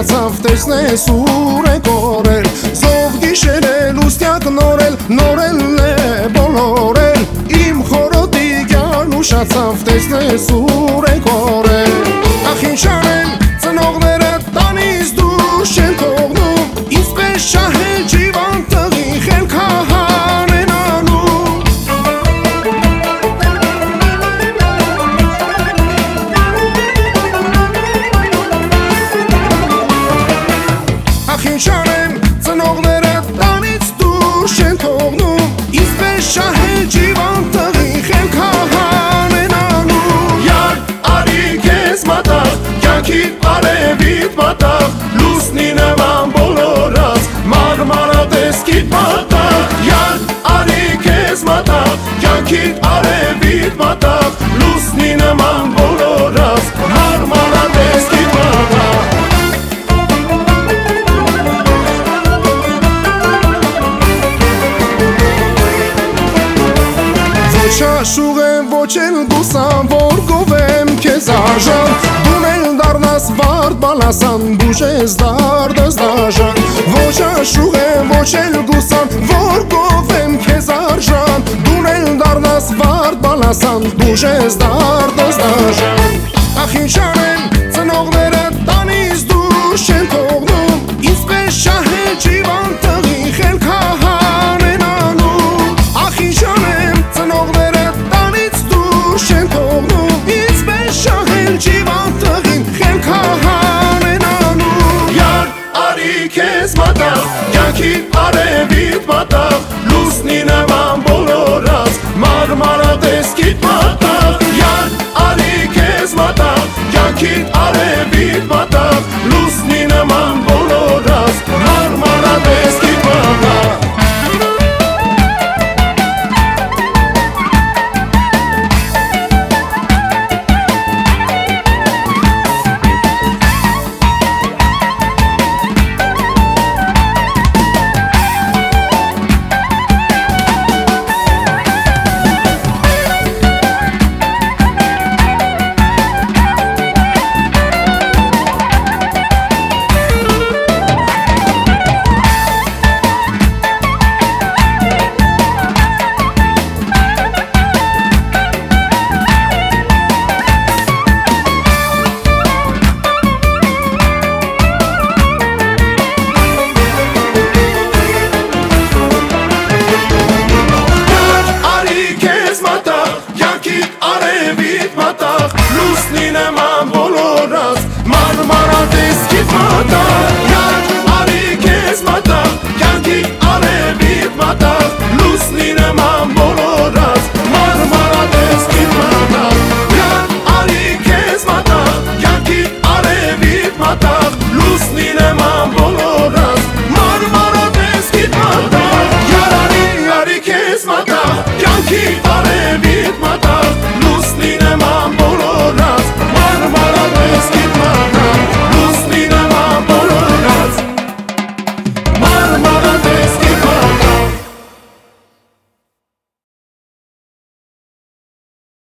ուշացավ տեսնես ուր է կորել զով գիշեր է լուսնյակ նորել նորել է բոլորել իմ խորոտի գյան ուշացավ տեսնես ուր կյանքի արևիտ մատաղ լուսնի նման բոլորած մարմարա տեսքիդ մատաղ Ոչ աշուղ եմ, ոչ էլ գուսան, որ գովեմ քեզ արժան Դուն էլ դարնաս վարդ բալասան, բուժես դարդս դաժան հասան բուժես դարտոս դաշան Ախ ինչ արեմ ծնողները տանից դուրս չեն թողնում Իսպես շահե ջիվան տղի խելքահար են անում Ախ ինչ արեմ ծնողները տանից դուրս չեն թողնում Իսպես շահե ջիվան տղին խելքահար են անում Յար արի քեզ մտա, յանքի արեմ Արևի մտավ լու